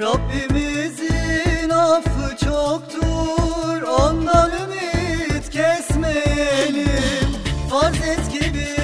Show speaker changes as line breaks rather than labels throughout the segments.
Rabbimizin affı çoktur Ondan ümit kesmeyelim Farz et gibi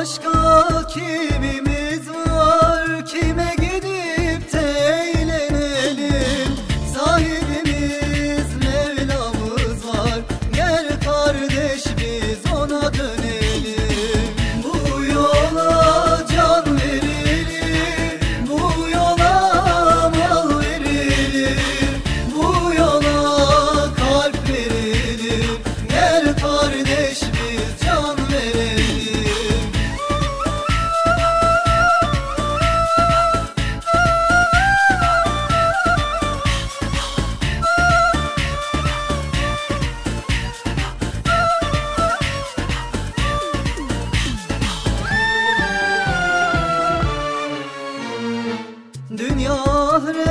başka kimimiz Dünya ahiret